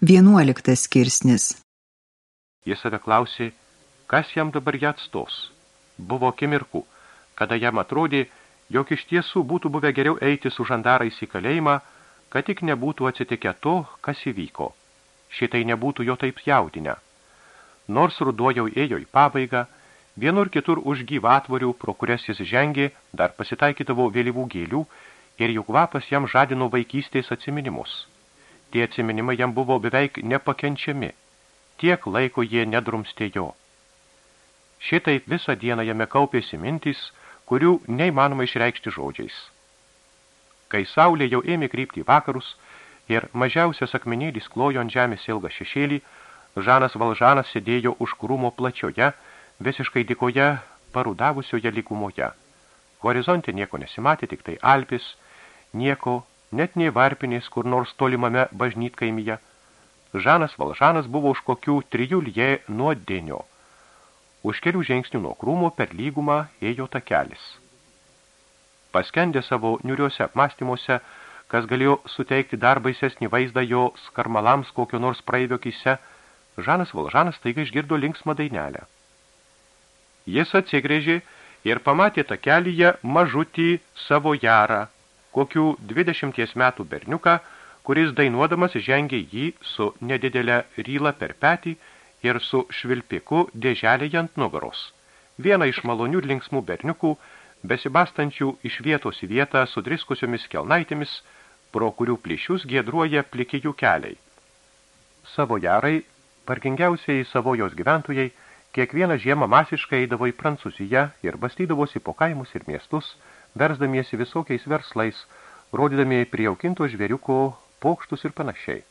Vienuoliktas skirsnis. Jis save klausė, kas jam dabar ją atstos. Buvo akimirkų, kada jam atrodė, jog iš tiesų būtų buvę geriau eiti su žandarais į kalėjimą, kad tik nebūtų atsitikę to, kas įvyko. Šitai nebūtų jo taip jaudinę. Nors ruduo jau ėjo į pabaigą, vienur kitur už gyvatvorių, pro kurias jis žengė, dar pasitaikydavo vėlyvų gėlių ir jų kvapas jam žadino vaikystės atsiminimus. Tie atsiminimai jam buvo beveik nepakenčiami. Tiek laiko jie nedrumstė jo. Šitaip visą dieną jame kaupėsi mintys, kurių neįmanoma išreikšti žodžiais. Kai saulė jau ėmė krypti į vakarus ir mažiausias akmenėlis klojo ant žemės ilgą šešėlį, Žanas Valžanas sėdėjo už krūmo plačioje, visiškai dikoje, parudavusioje lygumoje. Horizonte nieko nesimatė, tik tai Alpis, nieko net nei varpinės kur nors tolimame bažnytkaimyje. Žanas Valžanas buvo už kokių trijų lie nuo denio. Už kelių žingsnių nuo krūmo per lygumą ėjo takelis. Paskendė savo niuriuose apmastymuose, kas galėjo suteikti dar baisesnį vaizdą jo skarmalams kokio nors praeivio kise, Žanas Valžanas taiga išgirdo linksmą dainelę. Jis atsigrėžė ir pamatė takelyje mažutį savo jarą, kokių 20 metų berniuką, kuris dainuodamas žengė jį su nedidelė ryla per petį ir su švilpiku dėželė ant nugaros. Vieną iš malonių linksmų berniukų, besibastančių iš vietos į vietą su driskusiomis kelnaitėmis, pro kurių plyšius giedruoja plikijų keliai. Savo jarai, parkingiausiai savojos gyventojai, kiekvieną žiemą masiškai eidavo į Prancūziją ir bastydavosi po kaimus ir miestus, versdamiesi visokiais verslais, rodydami prijaukinto žvėriuko pokštus ir panašiai.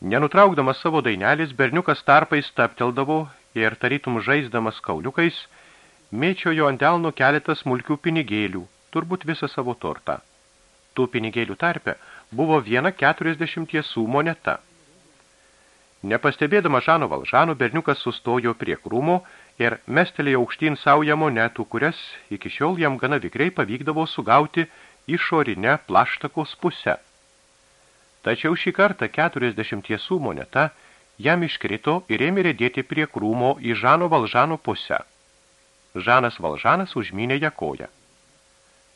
Nenutraukdamas savo dainelis, berniukas tarpais stapteldavo ir tarytum žaisdamas kauliukais, mėčiojo ant delno keletą smulkių pinigėlių, turbūt visą savo tortą. Tų pinigėlių tarpe buvo viena keturiasdešimtiesų moneta. Nepastebėdama Žano Valžano, berniukas sustojo prie krūmo ir mestelėjo aukštyn saują monetų, kurias iki šiol jam gana vikriai pavykdavo sugauti išorinę plaštakos pusę. Tačiau šį kartą 40 tiesų moneta jam iškrito ir ėmė rėdėti prie krūmo į Žano Valžano pusę. Žanas Valžanas užmynė ją koją.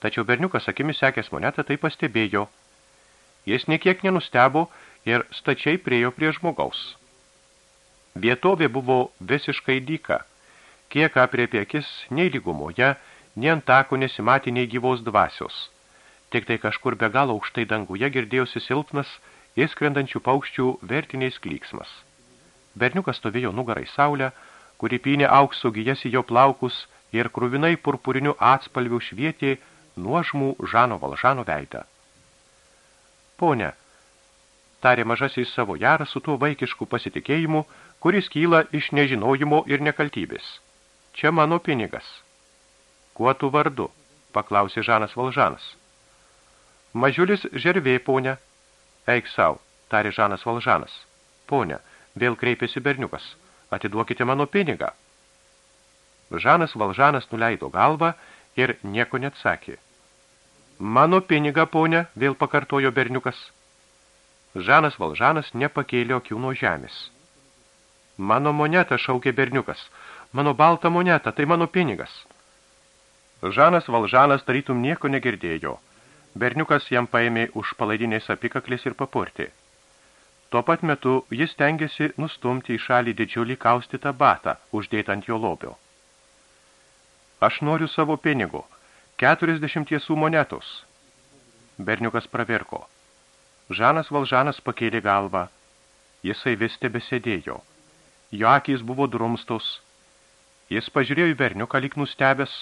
Tačiau berniukas akimis sekęs monetą tai pastebėjo. Jis niekiek nenustebo ir stačiai priejo prie žmogaus. Vietovė buvo visiškai dyka – Kiek apriepė akis, nei lygumoje, nei ant tako nesimatė nei gyvos dvasios. Tik tai kažkur be galo aukštai danguje girdėjosi silpnas, įskrendančių paukščių vertiniais klyksmas. Berniukas stovėjo nugarai saulę, kuri pynė aukso gijas į jo plaukus ir kruvinai purpurinių atspalvių švietė nuožmų Žano Valžano veidą. Pone, tarė mažasis savo jarą su tuo vaikišku pasitikėjimu, kuris kyla iš nežinojimo ir nekaltybės. Čia mano pinigas. Kuo tu vardu? paklausė Žanas Valžanas. Mažiulis žervė, ponė. Eik savo, tarė Žanas Valžanas. Ponė, vėl kreipėsi berniukas. Atiduokite mano pinigą. Žanas Valžanas nuleido galvą ir nieko neatsakė. Mano pinigą, ponė, vėl pakartojo berniukas. Žanas Valžanas nepakėlė akių nuo žemės. Mano monetą šaukė berniukas. Mano balta moneta, tai mano pinigas. Žanas Valžanas tarytum nieko negirdėjo. Berniukas jam paėmė už palaidinės apikaklis ir papurtė. Tuo pat metu jis tengiasi nustumti į šalį didžiulį kaustytą batą, uždėtą ant jo lobio. Aš noriu savo pinigų, keturiasdešimtiesų monetos. Berniukas pravirko. Žanas Valžanas pakėlė galvą. Jisai vis tebesėdėjo. Jo akys buvo drumstos, Jis pažiūrėjo į berniuką lyg nustebęs,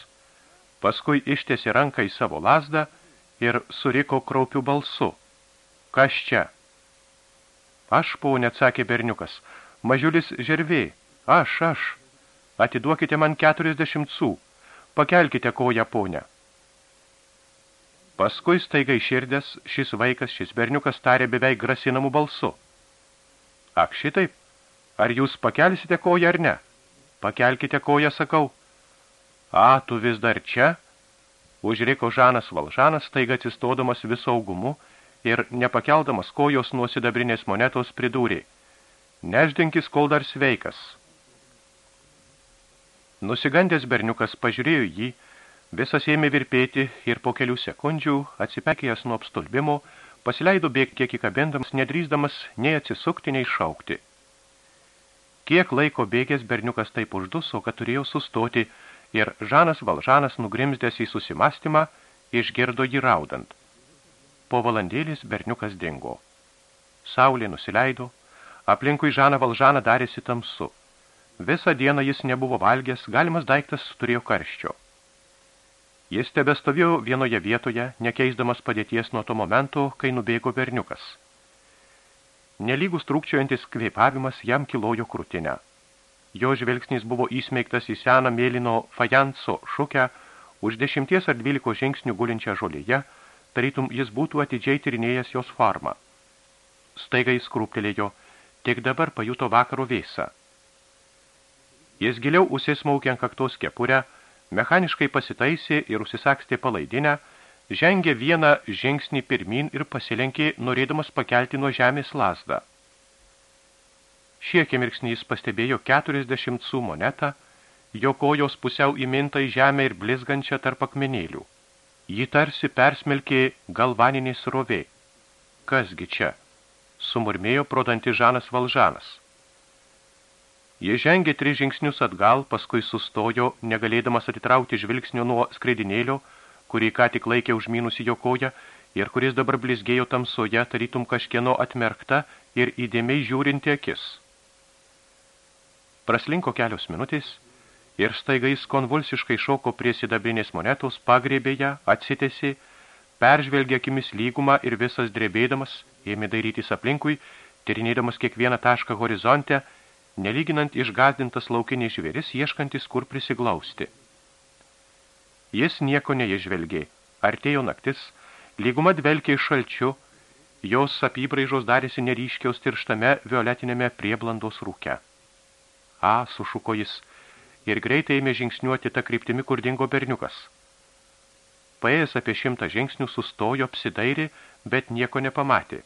paskui ištėsi ranką į savo lasdą ir suriko kraupių balsu. Kas čia? Aš, paunė, atsakė berniukas, mažiulis žervė, aš, aš. Atiduokite man keturiasdešimt sų, pakelkite koją, ponę. Paskui staiga iširdęs šis vaikas, šis berniukas tarė beveik grasinamų balsu. Ak, šitaip, ar jūs pakelsite koją ar ne? Pakelkite koją, sakau. A, tu vis dar čia? Užriko Žanas Valžanas, taiga atsistodamas viso augumu ir nepakeldamas kojos nuo sidabrinės monetos pridūrė. Neždinkis, kol dar sveikas. Nusigandęs berniukas pažiūrėjo jį, visas ėmė virpėti ir po kelių sekundžių, atsipekėjęs nuo apstulbimo, pasileido bėgti kiek įkabindamas, nedrįsdamas nei atsisukti, nei šaukti. Kiek laiko bėgęs berniukas taip užduso, kad turėjo sustoti, ir Žanas Valžanas nugrimzdęs į susimastymą, išgirdo jį raudant. Po valandėlis berniukas dingo. Saulė nusileido, aplinkui Žaną Valžaną darėsi tamsu. Visą dieną jis nebuvo valgęs, galimas daiktas turėjo karščio. Jis tebestovėjo vienoje vietoje, nekeisdamas padėties nuo to momento, kai nubėgo berniukas. Nelygus trūkčiojantis kvėpavimas jam kilojo krūtinę. Jo žvelgsnis buvo įsmeigtas į seną mėlyno fajanso šukę, už dešimties ar dvyliko žingsnių gulinčią žolėje, tarytum jis būtų atidžiai tyrinėjęs jos formą. Staiga jis krūptelėjo, tik dabar pajuto vakaro vėsą. Jis giliau užsismaukė ant kaktos kepurę, mechaniškai pasitaisė ir užsisakstė palaidinę, žengė vieną žingsnį pirmin ir pasilenkė, norėdamas pakelti nuo žemės lasdą. Šie akimirksnį jis pastebėjo 40 su monetą, jo kojos pusiau įminta į žemę ir blizgančią tarp akmenėlių. Ji tarsi persmelkė galvaninės rovė. Kasgi čia? Sumurmėjo prodanti Žanas Valžanas. Jie žengė tris žingsnius atgal, paskui sustojo, negalėdamas atitraukti žvilgsnio nuo skraidinėlio, kurį ką tik laikė užminusi jo koją ir kuris dabar blizgėjo tamsoje, tarytum kažkieno atmerkta ir įdėmiai žiūrinti akis. Praslinko kelios minutės ir staiga jis konvulsiškai šoko prie sidabrinės monetos, pagrėbė ją, atsitėsi, peržvelgė akimis lygumą ir visas drebėdamas, ėmė dairytis aplinkui, tyrinėdamas kiekvieną tašką horizonte nelyginant išgazdintas laukiniai žvėris, ieškantis kur prisiglausti. Jis nieko neižvelgė, artėjo naktis, lyguma dvelkė šalčiu, jos apybraižos darėsi neryškiaus tirštame violetinėme prieblandos rūke. A, sušuko jis, ir greitai ėmė žingsniuoti tą kryptimi, kur dingo berniukas. Paėjęs apie šimtą žingsnių sustojo, apsidairė, bet nieko nepamatė.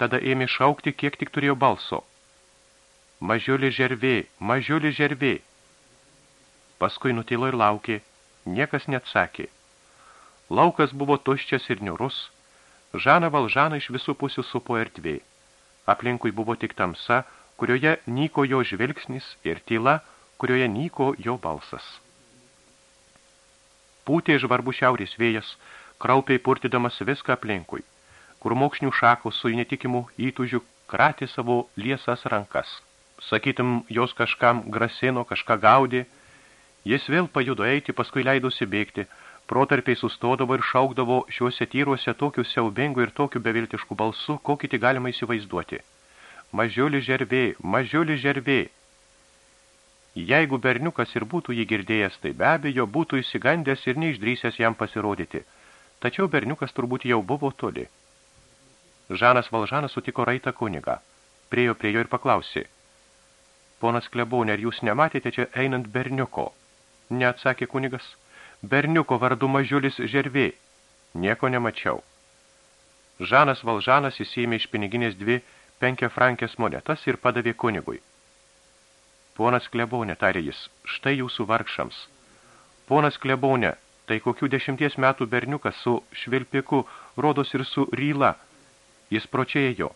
Tada ėmė šaukti, kiek tik turėjo balso – mažiulį žervė, mažiulį žervė. Paskui nutilo ir laukė, niekas neatsakė. Laukas buvo tuščias ir niurus, Žana Valžana iš visų pusių supo erdvė. Aplinkui buvo tik tamsa, kurioje nyko jo žvilgsnis ir tyla, kurioje nyko jo balsas. Pūtė žvarbu šiaurės vėjas, kraupiai purtydamas viską aplinkui, kur mokšnių šakos su netikimu įtužiu kratė savo liesas rankas sakytum, jos kažkam grasino, kažką gaudė. Jis vėl pajudo eiti, paskui leidosi bėgti, protarpiai sustodavo ir šaukdavo šiuose tyruose tokiu siaubingu ir tokiu beviltišku balsu, kokį tik galima įsivaizduoti. Mažiuli žervė, mažiuli žervė. Jeigu berniukas ir būtų jį girdėjęs, tai be abejo būtų įsigandęs ir neišdrysęs jam pasirodyti. Tačiau berniukas turbūt jau buvo toli. Žanas Valžanas sutiko raitą kunigą. Priejo prie jo ir paklausė – Ponas klebonė, ar jūs nematėte čia einant berniuko? Neatsakė kunigas. Berniuko vardu mažiulis žervė. Nieko nemačiau. Žanas Valžanas įsėmė iš piniginės dvi penkia frankės monetas ir padavė kunigui. Ponas klebonė, tarė jis, štai jūsų vargšams. Ponas klebonė, tai kokių dešimties metų berniukas su švilpiku, rodos ir su ryla. Jis pročėjo.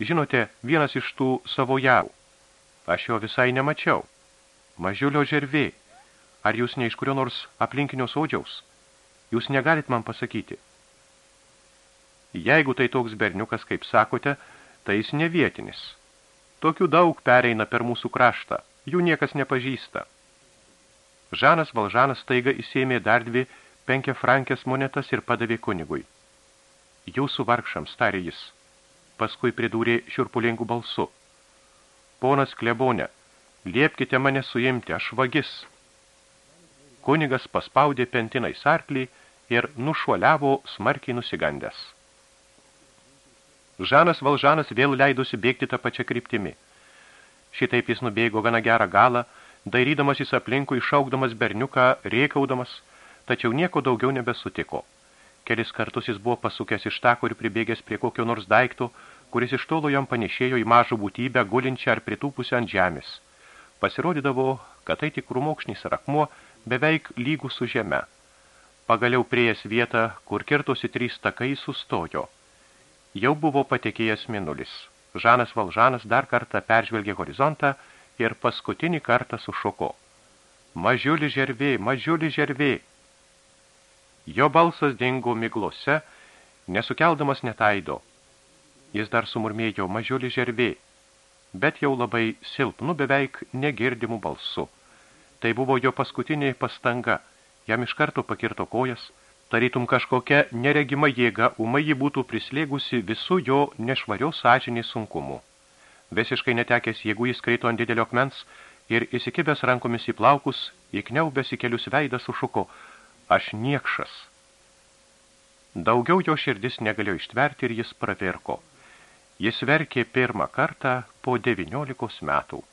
Žinote, vienas iš tų savo jarų. Aš jo visai nemačiau. Mažiulio žervė. Ar jūs ne iš kurio nors aplinkinio sodžiaus? Jūs negalit man pasakyti. Jeigu tai toks berniukas, kaip sakote, tai jis ne vietinis. Tokių daug pereina per mūsų kraštą. Jų niekas nepažįsta. Žanas Valžanas taiga įsėmė dar dvi penkia frankės monetas ir padavė kunigui. Jūsų vargšams, tarė jis. Paskui pridūrė šiurpulingų balsu – ponas klebonė, liepkite mane suimti, aš vagis. Kunigas paspaudė pentinai sarklį ir nušuoliavo smarkiai nusigandęs. Žanas Valžanas vėl leidosi bėgti tą pačią kryptimi. Šitaip jis nubėgo gana gerą galą, dairydamasis aplinkui, šaukdamas berniuką, rėkaudamas, tačiau nieko daugiau nebesutiko. Kelis kartus jis buvo pasukęs iš tako ir pribėgęs prie kokio nors daikto, kuris iš tolo jam panešėjo į mažą būtybę, gulinčią ar pritūpusią ant žemės. Pasirodydavo, kad tai tik krumokšnis rakmuo, beveik lygų su žeme. Pagaliau prieės vietą, kur kirtosi trys takai, sustojo. Jau buvo patekėjęs minulis. Žanas Valžanas dar kartą peržvelgė horizontą ir paskutinį kartą sušoko. Mažiuli žervė, mažiuli žervė. Jo balsas dingo miglose, nesukeldamas netaido. Jis dar sumurmėjo mažiuli žervė, bet jau labai silpnu beveik negirdimų balsu. Tai buvo jo paskutinė pastanga, jam iš karto pakirto kojas, tarytum kažkokia neregima jėga, umai jį būtų prislėgusi visų jo nešvarios sąžinės sunkumų. Visiškai netekęs jėgų jis kreito ant didelio akmens, ir įsikibęs rankomis į plaukus, įkniaubęs į kelius veidą sušuko, aš niekšas. Daugiau jo širdis negalėjo ištverti ir jis pravirko. Jis verkė pirmą kartą po 19 metų.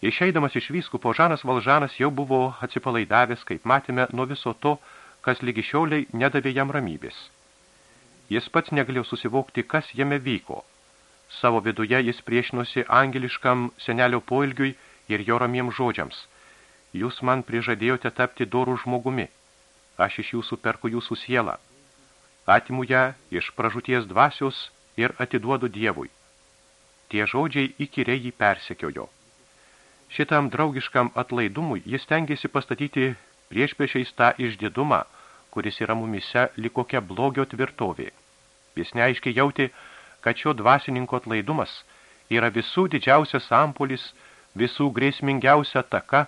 Išeidamas iš vyskupo, Žanas Valžanas jau buvo atsipalaidavęs, kaip matėme, nuo viso to, kas lygi šioliai nedavė jam ramybės. Jis pats negalėjo susivokti, kas jame vyko – Savo viduje jis priešinosi angeliškam senelio poilgiui ir jo ramiems žodžiams. Jūs man prižadėjote tapti dorų žmogumi. Aš iš jūsų perku jūsų sielą. Atimu ją iš pražūties dvasios ir atiduodu Dievui. Tie žodžiai įkyriai jį persekiojo. Šitam draugiškam atlaidumui jis tengiasi pastatyti priešpešiais tą išdidumą, kuris yra mumise likokia blogio tvirtovė. Jis neaiškiai jauti, kad šio dvasininko atlaidumas yra visų didžiausias ampulis, visų grėsmingiausia taka,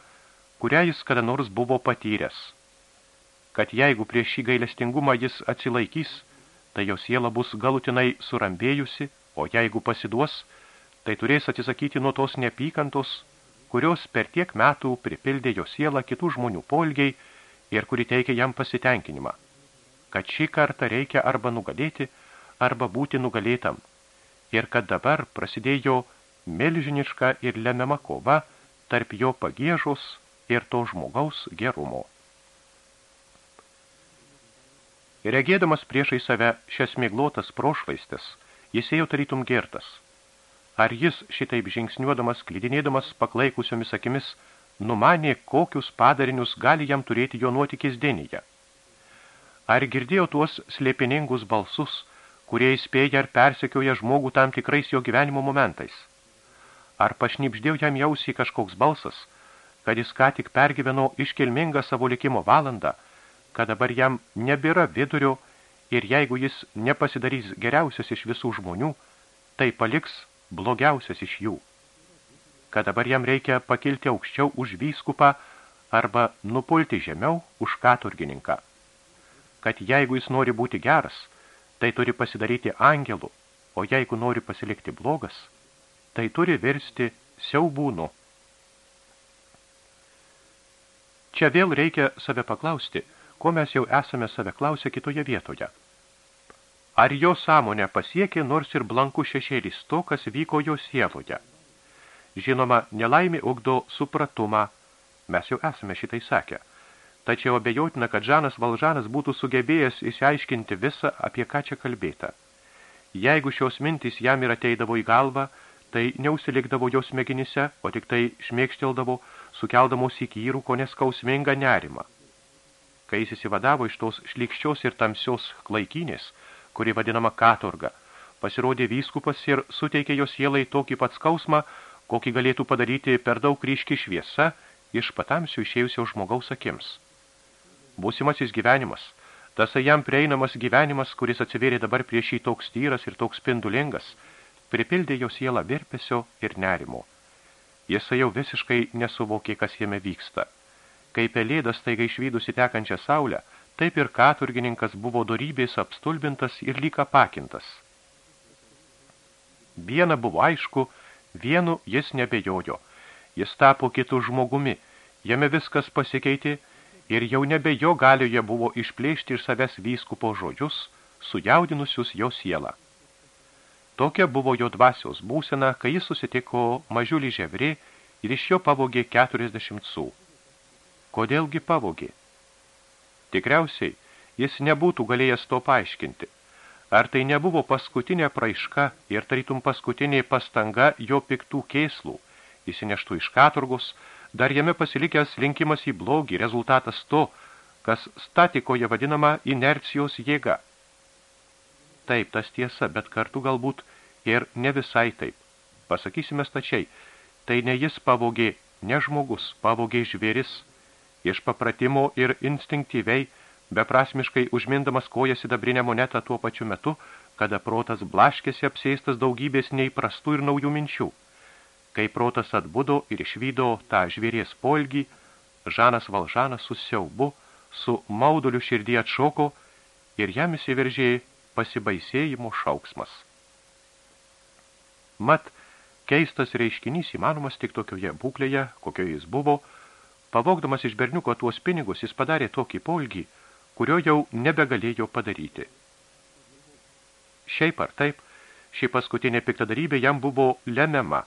kurią jis kada nors buvo patyręs. Kad jeigu prieš šį gailestingumą jis atsilaikys, tai jo siela bus galutinai surambėjusi, o jeigu pasiduos, tai turės atsisakyti nuo tos nepykantos, kurios per tiek metų pripildė jo sielą kitų žmonių polgiai ir kuri teikia jam pasitenkinimą. Kad šį kartą reikia arba nugalėti, arba būti nugalėtam, ir kad dabar prasidėjo milžiniška ir lemiama kova tarp jo pagėžos ir to žmogaus gerumo. Regėdamas priešai save šias miglotas prošvaistis, jis ėjo tarytum girtas. Ar jis šitaip žingsniuodamas, klydinėdamas paklaikusiomis akimis, numanė, kokius padarinius gali jam turėti jo nuotykis denyje? Ar girdėjo tuos slėpiningus balsus, kurie įspėja ar persekioja žmogų tam tikrais jo gyvenimo momentais. Ar pašnipždėjo jam jausį kažkoks balsas, kad jis ką tik pergyveno iškilmingą savo likimo valandą, kad dabar jam nebėra vidurio ir jeigu jis nepasidarys geriausias iš visų žmonių, tai paliks blogiausias iš jų. Kad dabar jam reikia pakilti aukščiau už vyskupą arba nupulti žemiau už katurgininką. Kad jeigu jis nori būti geras, tai turi pasidaryti angelų, o jeigu nori pasilikti blogas, tai turi virsti siaubūnu. Čia vėl reikia save paklausti, ko mes jau esame save klausę kitoje vietoje. Ar jo sąmonė pasiekė nors ir blankų šešėlis to, kas vyko jo sieloje? Žinoma, nelaimė ugdo supratumą, mes jau esame šitai sakę – tačiau abejotina, kad Žanas Valžanas būtų sugebėjęs išsiaiškinti visą, apie ką čia kalbėta. Jeigu šios mintys jam ir ateidavo į galvą, tai neusilikdavo jos smegenyse, o tik tai šmėkšteldavo, sukeldamos į kyrų, ko neskausmingą nerimą. Kai jis įsivadavo iš tos šlikščios ir tamsios klaikinės, kuri vadinama katorga, pasirodė vyskupas ir suteikė jos sielai tokį pat skausmą, kokį galėtų padaryti per daug ryški šviesa iš patamsių išėjusio žmogaus akims būsimasis gyvenimas, tasai jam prieinamas gyvenimas, kuris atsivėrė dabar prieš jį toks tyras ir toks spindulingas, pripildė jo sielą virpesio ir nerimo. Jisai jau visiškai nesuvokė, kas jame vyksta. Kai pelėdas taiga išvydusi tekančią saulę, taip ir katurgininkas buvo dorybės apstulbintas ir lyg apakintas. Viena buvo aišku, vienu jis nebejojo. Jis tapo kitų žmogumi, jame viskas pasikeitė ir jau nebe jo galioje buvo išplėšti iš savęs vyskupo žodžius, sujaudinusius jo sielą. Tokia buvo jo dvasios būsena, kai jis susitiko mažiulį ževrį ir iš jo pavogė 40 sų. Kodėlgi pavogė? Tikriausiai, jis nebūtų galėjęs to paaiškinti. Ar tai nebuvo paskutinė praiška ir tarytum paskutinė pastanga jo piktų kėslų, įsineštų iš katurgos, dar jame pasilikęs linkimas į blogį, rezultatas to, kas statikoje vadinama inercijos jėga. Taip, tas tiesa, bet kartu galbūt ir ne visai taip. Pasakysime stačiai, tai ne jis pavogė, ne žmogus, pavogė žvėris, iš papratimo ir instinktyviai, beprasmiškai užmindamas koją sidabrinę monetą tuo pačiu metu, kada protas blaškėsi apsėstas daugybės neįprastų ir naujų minčių. Kai protas atbudo ir išvydo tą žvėries polgį, Žanas Valžanas su siaubu, su mauduliu širdį atšoko ir jam įsiveržė pasibaisėjimo šauksmas. Mat, keistas reiškinys įmanomas tik tokioje būklėje, kokioje jis buvo, pavogdamas iš berniuko tuos pinigus, jis padarė tokį polgį, kurio jau nebegalėjo padaryti. Šiaip ar taip, ši paskutinė piktadarybė jam buvo lemiama.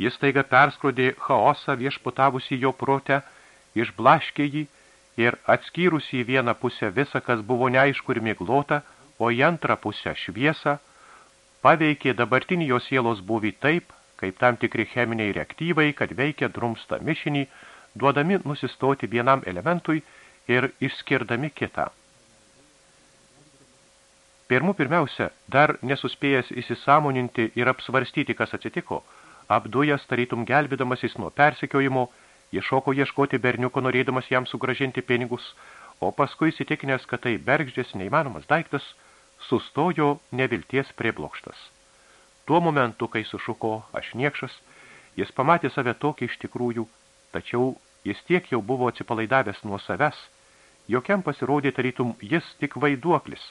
Jis taiga perskrodė chaosą viešputavusi jo protę, išblaškė jį ir atskyrusi į vieną pusę visą, kas buvo neaišku ir miglota, o į antrą pusę šviesą, paveikė dabartinį jo sielos buvį taip, kaip tam tikri cheminiai reaktyvai, kad veikia drumstą mišinį, duodami nusistoti vienam elementui ir išskirdami kitą. Pirmų pirmiausia, dar nesuspėjęs įsisamoninti ir apsvarstyti, kas atsitiko, apdujas tarytum gelbėdamasis nuo persekiojimo, iššoko ieškoti berniuko norėdamas jam sugražinti pinigus, o paskui įsitikinęs, kad tai bergždės neįmanomas daiktas, sustojo nevilties prieblokštas. Tuo momentu, kai sušuko aš niekšas, jis pamatė save tokį iš tikrųjų, tačiau jis tiek jau buvo atsipalaidavęs nuo savęs, jokiam pasirodė tarytum jis tik vaiduoklis,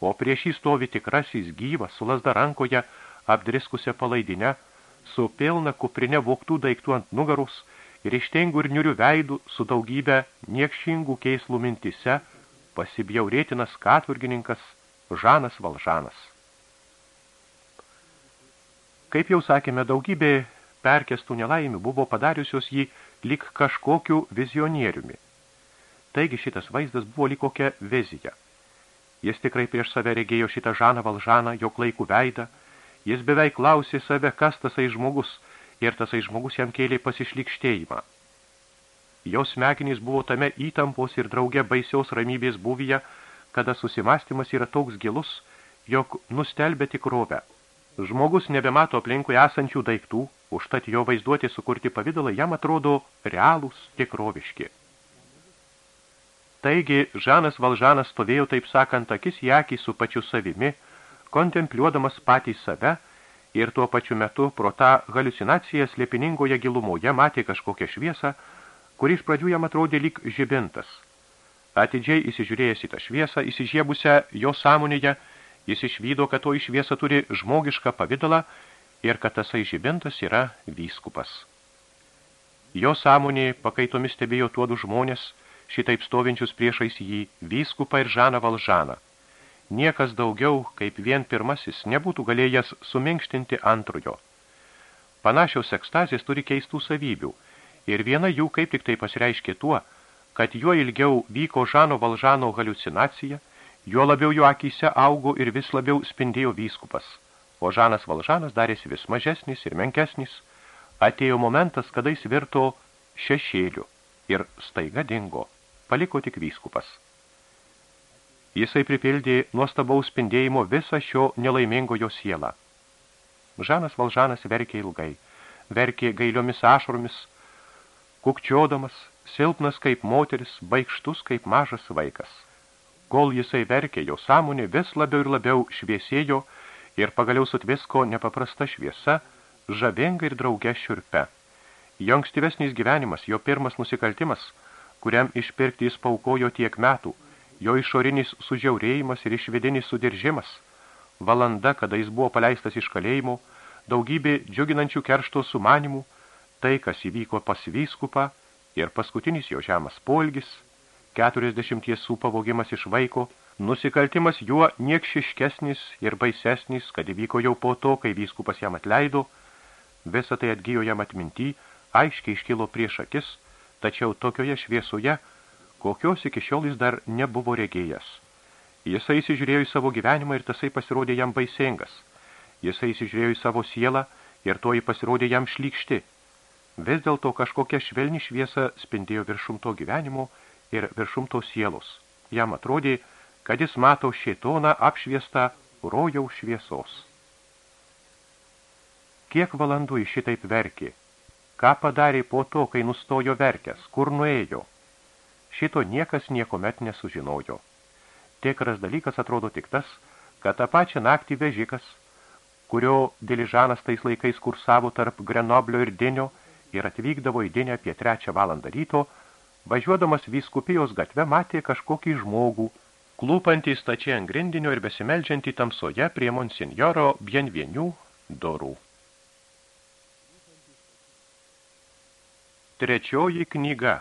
o prieš jį stovi tikrasis gyvas, su lasda rankoje, apdriskusią palaidinę, su pilna kuprinė voktų daiktų ant nugarus ir ištengų ir niurių veidų su daugybė niekšingų keislų mintise, pasibjaurėtinas katvirgininkas Žanas Valžanas. Kaip jau sakėme, daugybė perkestų nelaimių buvo padariusios jį lik kažkokiu vizionieriumi – Taigi šitas vaizdas buvo lyg kokia vizija. Jis tikrai prieš save regėjo šitą Žaną Valžaną, jo klaikų veidą. Jis beveik klausė save, kas tasai žmogus, ir tasai žmogus jam kėlė pasišlikštėjimą. Jo smegenys buvo tame įtampos ir drauge baisiaus ramybės buvyje, kada susimastymas yra toks gilus, jog nustelbė tikrovę. Žmogus nebemato aplinkui esančių daiktų, užtat jo vaizduoti sukurti pavydalai jam atrodo realūs tikroviški. Taigi Žanas Valžanas stovėjo, taip sakant, akis į akį su pačiu savimi, kontempliuodamas patį save ir tuo pačiu metu pro tą haliucinaciją slėpiningoje gilumoje matė kažkokią šviesą, kuri iš pradžių jam atrodė lyg žibintas. Atidžiai įsižiūrėjęs į tą šviesą, įsižiebusią jo sąmonėje, jis išvydo, kad to šviesa turi žmogišką pavidalą ir kad tasai žibintas yra vyskupas. Jo sąmonė pakaitomis stebėjo tuodų žmonės, šitaip stovinčius priešais jį vyskupą ir Žaną Valžaną. Niekas daugiau, kaip vien pirmasis, nebūtų galėjęs suminkštinti antrojo. Panašiaus ekstazės turi keistų savybių, ir viena jų kaip tik tai pasireiškė tuo, kad juo ilgiau vyko Žano Valžano haliucinacija, juo labiau jo akyse augo ir vis labiau spindėjo vyskupas, o Žanas Valžanas darėsi vis mažesnis ir menkesnis, atėjo momentas, kada jis virto šešėliu ir staiga dingo paliko tik vyskupas. Jisai pripildė nuostabaus spindėjimo visą šio nelaimingojo sielą. Žanas Valžanas verkė ilgai, verkė gailiomis ašromis, kukčiodamas, silpnas kaip moteris, baigštus kaip mažas vaikas. Kol jisai verkė, jo sąmonė vis labiau ir labiau šviesėjo ir pagaliau sutvisko nepaprasta šviesa, žavinga ir drauge šiurpe. Jo ankstyvesnis gyvenimas, jo pirmas nusikaltimas – kuriam išpirkti jis paukojo tiek metų, jo išorinis sužiaurėjimas ir išvedinis sudiržimas, valanda, kada jis buvo paleistas iš kalėjimo, daugybė džiuginančių keršto sumanimų, tai, kas įvyko pas vyskupą ir paskutinis jo žemas polgis, 40 sų pavogimas iš vaiko, nusikaltimas juo niekšiškesnis ir baisesnis, kad įvyko jau po to, kai vyskupas jam atleido, visą tai atgyjo jam atminty, aiškiai iškilo prieš akis – tačiau tokioje šviesoje, kokios iki šiol jis dar nebuvo regėjęs. Jisai įsižiūrėjo į savo gyvenimą ir tasai pasirodė jam baisingas. Jisai įsižiūrėjo į savo sielą ir toji pasirodė jam šlykšti. Vis dėlto kažkokia švelni šviesa spindėjo viršum to gyvenimo ir viršum to sielos. Jam atrodė, kad jis mato šėtoną apšviestą rojaus šviesos. Kiek valandų iš šitaip verkė? Ką padarė po to, kai nustojo verkęs? Kur nuėjo? Šito niekas niekomet nesužinojo. Tikras dalykas atrodo tik tas, kad tą pačią naktį vežikas, kurio diližanas tais laikais kursavo tarp Grenoblio ir Dinio ir atvykdavo į Dinę apie trečią valandą ryto, važiuodamas vyskupijos gatve matė kažkokį žmogų, klūpantį stačiai ant grindinio ir besimeldžiantį tamsoje prie monsinjoro Bienvienių dorų. Trečioji knyga.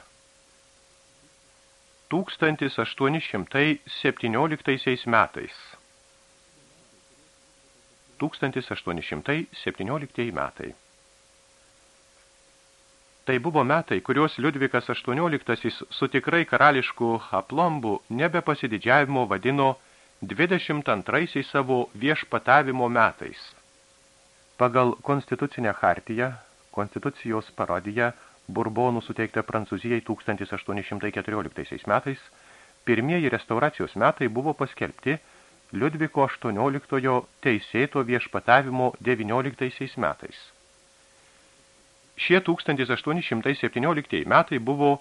1817 metais. 1817 metai Tai buvo metai, kuriuos Liudvikas XVIII su tikrai karališku aplombu nebepasididžiavimo vadino 22 savo viešpatavimo metais. Pagal konstitucinę hartiją, konstitucijos parodiją, Burbonų suteikta Prancūzijai 1814 metais, pirmieji restauracijos metai buvo paskelbti Liudviko XVIII teisėto viešpatavimo 19 metais. Šie 1817 metai buvo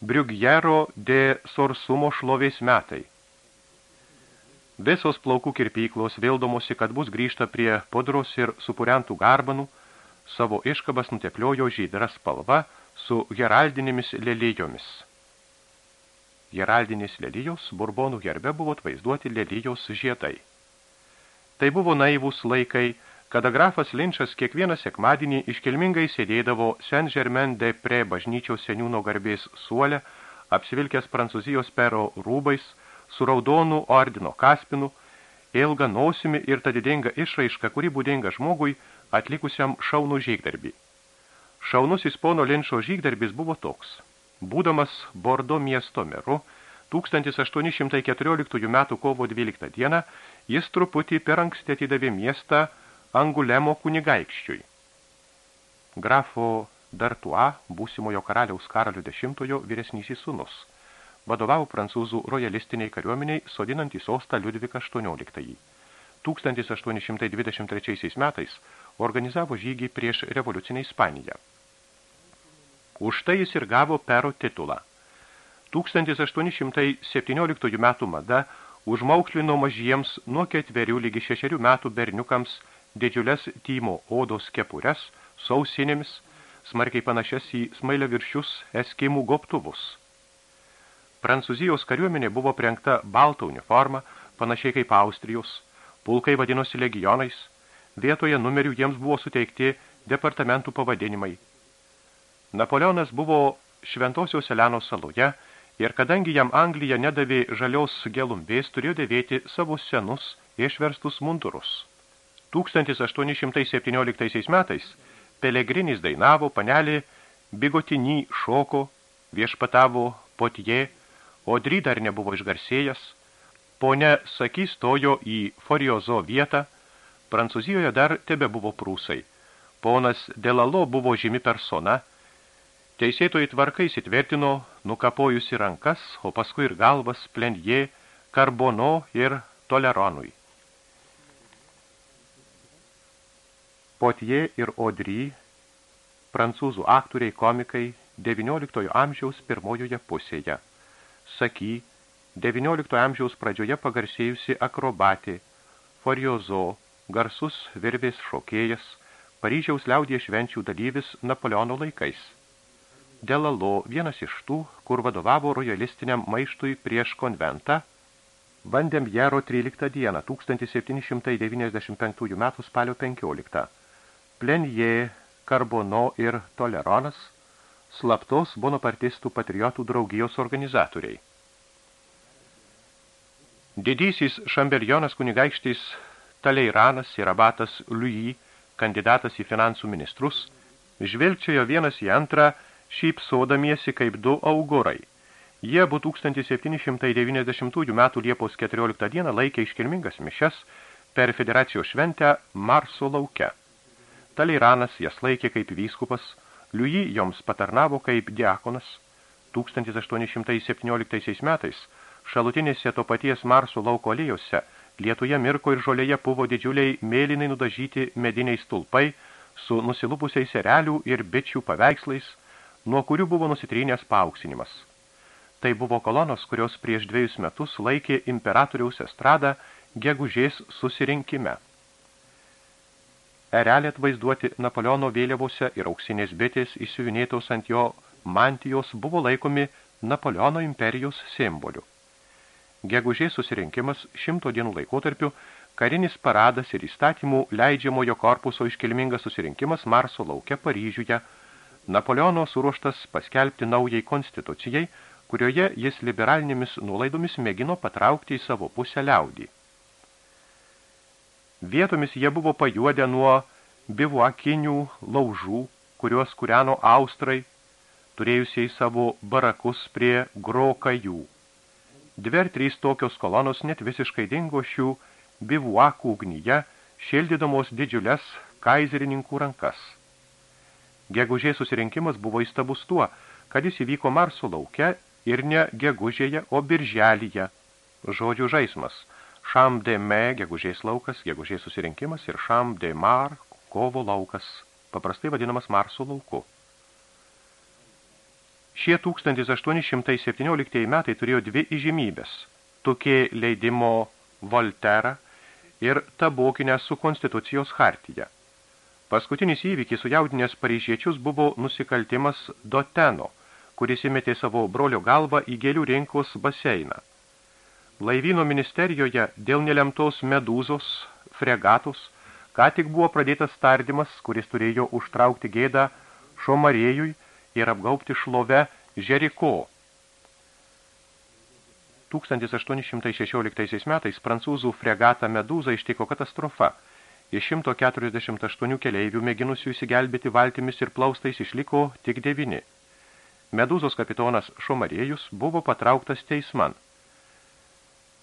Briugjero de Sorsumo šlovės metai. Visos plaukų kirpyklos vėldomosi, kad bus grįžta prie podros ir supurentų garbanų, savo iškabas nutepliojo žydra spalva su heraldinėmis lelyjomis. Heraldinės lelyjos Burbonų herbe buvo atvaizduoti lelyjos žiedai. Tai buvo naivūs laikai, kada grafas Linčas kiekvieną sekmadienį iškilmingai sėdėdavo Saint-Germain-de-Pré bažnyčiaus seniūno garbės suolę, apsivilkęs prancūzijos pero rūbais, su raudonų ordino kaspinu, ilgą nosimi ir ta didinga išraiška, kuri būdinga žmogui atlikusiam šaunų žygdarbį. Šaunusis pono Linčo žygdarbis buvo toks. Būdamas Bordo miesto meru, 1814 m. kovo 12 dieną, jis truputį per anksti atidavė miestą Angulemo kunigaikščiui. Grafo Dartua, būsimojo karaliaus karalių dešimtojo vyresnysis sūnus, vadovavo prancūzų rojalistiniai kariuomeniai, sodinant į sostą Liudviką XVIII. 1823 metais organizavo žygį prieš revoliucinę Ispaniją. Už tai jis ir gavo pero titulą. 1817 metų mada užmauklino mažiems nuo ketverių lygi šešerių metų berniukams – didžiulės tymo odos kepures, sausinėmis, smarkiai panašias į smailio viršius eskimų gobtuvus. Prancūzijos kariuomenė buvo prengta balta uniforma, panašiai kaip Austrijos, pulkai vadinosi legionais, vietoje numerių jiems buvo suteikti departamentų pavadinimai. Napoleonas buvo Šventosios Elenos saloje ir kadangi jam Anglija nedavė žalios gelumbės, turėjo dėvėti savo senus išverstus mundurus. 1817 metais Pelegrinis dainavo, panelė Bigotinį šoko, viešpatavo Potie, Odry dar nebuvo išgarsėjęs, ponia Saky stojo į Foriozo vietą, Prancūzijoje dar tebe buvo prūsai. Ponas Delalo buvo žymi persona, teisėtojai tvarkai įsitvirtino, nukapojusi rankas, o paskui ir galvas Plenje, Karbono ir Toleronui. Potie ir Audry, prancūzų aktoriai komikai XIX amžiaus pirmojoje pusėje. Saky, XIX amžiaus pradžioje pagarsėjusi akrobatė, Foriozo, garsus virvės šokėjas, Paryžiaus liaudė švenčių dalyvis Napoleono laikais. Delalo, vienas iš tų, kur vadovavo rojalistiniam maištui prieš konventą, bandėm Jero 13 dieną 1795 metų spalio 15 Plenje, Karbono ir Toleronas, slaptos bonapartistų patriotų draugijos organizatoriai. Didysis šambelionas kunigaikštis Taleiranas ir abatas Louis, kandidatas į finansų ministrus, žvilgčiojo vienas į antrą, šypsodamiesi kaip du augurai. Jie 1790 metų Liepos 14 dieną laikė iškilmingas mišes per federacijos šventę Marso lauke. Taleiranas jas laikė kaip vyskupas, Liuji joms patarnavo kaip diakonas. 1817 metais šalutinėse to paties Marso lauko alėjose lietuje mirko ir žolėje buvo didžiuliai mėlynai nudažyti mediniai stulpai su nusilupusiais erelių ir bičių paveikslais, nuo kurių buvo nusitrynęs paauksinimas. Tai buvo kolonos, kurios prieš dviejus metus laikė imperatoriaus estradą gegužės susirinkime. Erelė atvaizduoti Napoleono vėliavose ir auksinės bitės įsiuvinėtos ant jo mantijos buvo laikomi Napoleono imperijos simboliu. Gegužės susirinkimas šimto dienų laikotarpiu, karinis paradas ir įstatymų leidžiamojo korpuso iškilmingas susirinkimas Marso lauke Paryžiuje, Napoleono suruoštas paskelbti naujai konstitucijai, kurioje jis liberalinėmis nuolaidomis mėgino patraukti į savo pusę liaudį. Vietomis jie buvo pajuodę nuo bivuakinių laužų, kuriuos kūreno austrai, turėjusiai savo barakus prie grokajų. Dvi ar trys tokios kolonos net visiškai dingo šių bivuakų ugnyje, šildydamos didžiulės kaizerininkų rankas. Gegužės susirinkimas buvo įstabus tuo, kad jis įvyko Marso lauke ir ne gegužėje, o birželyje. Žodžių žaismas – Šam de me, gegužės laukas, gegužės susirinkimas ir Šam de mar, kovo laukas, paprastai vadinamas Marso lauku. Šie 1817 metai turėjo dvi įžymybės – tukė leidimo Volterą ir tabokinę su konstitucijos hartyje. Paskutinis įvykis sujaudinės paryžiečius buvo nusikaltimas Doteno, kuris įmetė savo brolio galvą į gėlių rinkos baseiną – Laivyno ministerijoje dėl nelemtos medūzos, fregatus, ką tik buvo pradėtas tardymas, kuris turėjo užtraukti gėdą šomarėjui ir apgaupti šlove Žeriko. 1816 metais prancūzų fregatą Medūzą ištiko katastrofa. Iš 148 keleivių mėginusių įsigelbėti valtimis ir plaustais išliko tik devini. Medūzos kapitonas Šomarėjus buvo patrauktas teisman –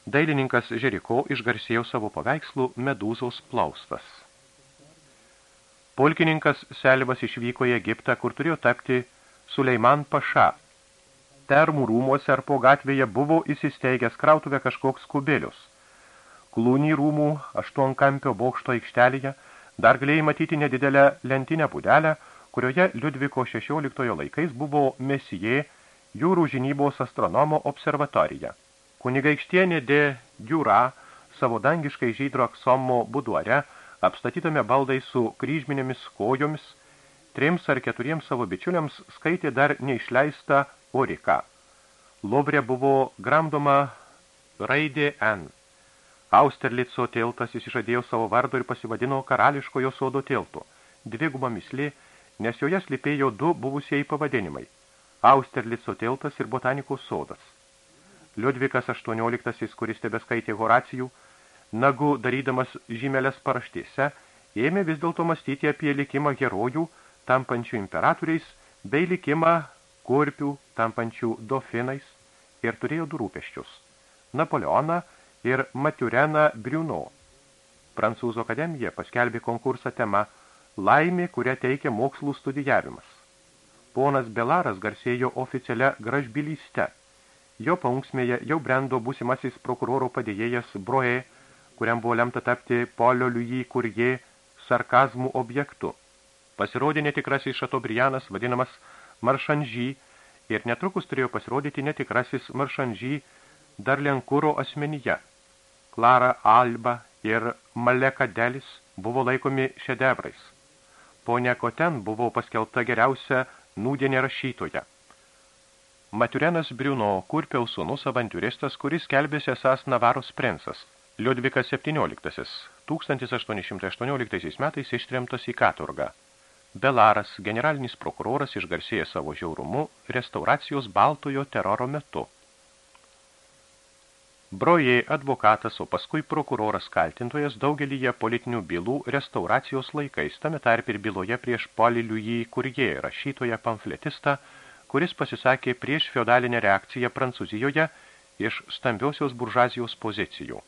Dailininkas Žeriko išgarsėjo savo paveikslų Medūzos plaustas. Pulkininkas Selvas išvyko į Egiptą, kur turėjo tapti Suleiman Paša. Termų rūmuose ar po gatvėje buvo įsisteigęs krautuvė kažkoks kubelius. Klūnį rūmų aštuonkampio bokšto aikštelėje dar galėjai matyti nedidelę lentinę pudelę, kurioje Liudviko XVI laikais buvo mesijė jūrų žinybos astronomo observatorija. Kunigaikštienė de Diura savo dangiškai žydro aksomo buduare, apstatytame baldai su kryžminėmis kojomis, trims ar keturiems savo bičiuliams skaitė dar neišleistą oriką. Lovrė buvo gramdoma raidė N. Austerlico tiltas įsižadėjo savo vardo ir pasivadino karališkojo sodo tiltu. Dviguba mislė, nes joje slipėjo du buvusieji pavadinimai – Austerlico tiltas ir botanikos sodas. Liudvikas XVIII, kuris tebeskaitė Horacijų, nagu darydamas žymelės paraštėse, ėmė vis dėlto mąstyti apie likimą herojų, tampančių imperatoriais, bei likimą kurpių, tampančių dofinais, ir turėjo du rūpeščius – Napoleoną ir Matiureną Briuno. Prancūzų akademija paskelbė konkursą tema Laimė, kurią teikia mokslų studijavimas. Ponas Belaras garsėjo oficialia gražbylyste – Jo paunksmėje jau brendo būsimasis prokuroro padėjėjas Broe, kuriam buvo lemta tapti Polio Liujį Kurje sarkazmų objektu. Pasirodė netikrasis Šatobrianas, vadinamas Maršanžy, ir netrukus turėjo pasirodyti netikrasis Maršanžy Darlenkuro asmenyje. Klara Alba ir Maleka Delis buvo laikomi šedevrais. Ponia Koten buvo paskelbta geriausia nūdienė rašytoja. Matiurenas Briuno, kurpiaus sūnus avantūristas, kuris kelbėsi esas Navaros princas. Liudvikas XVII, 1818 metais ištremtas į Katurgą. Belaras, generalinis prokuroras, išgarsėja savo žiaurumu restauracijos baltojo teroro metu. Brojė advokatas, o paskui prokuroras kaltintojas daugelyje politinių bylų restauracijos laikais, tame tarp ir byloje prieš Polilių jį, kur jie rašytoje pamfletistą, kuris pasisakė prieš feodalinę reakciją Prancūzijoje iš stambiosios buržazijos pozicijų.